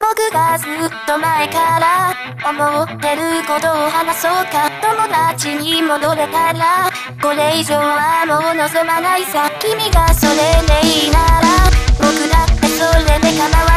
僕がずっと前から思ってることを話そうか。友達に戻れたらこれ以上はもう望まないさ。君がそれでいいなら僕だってそれで構わない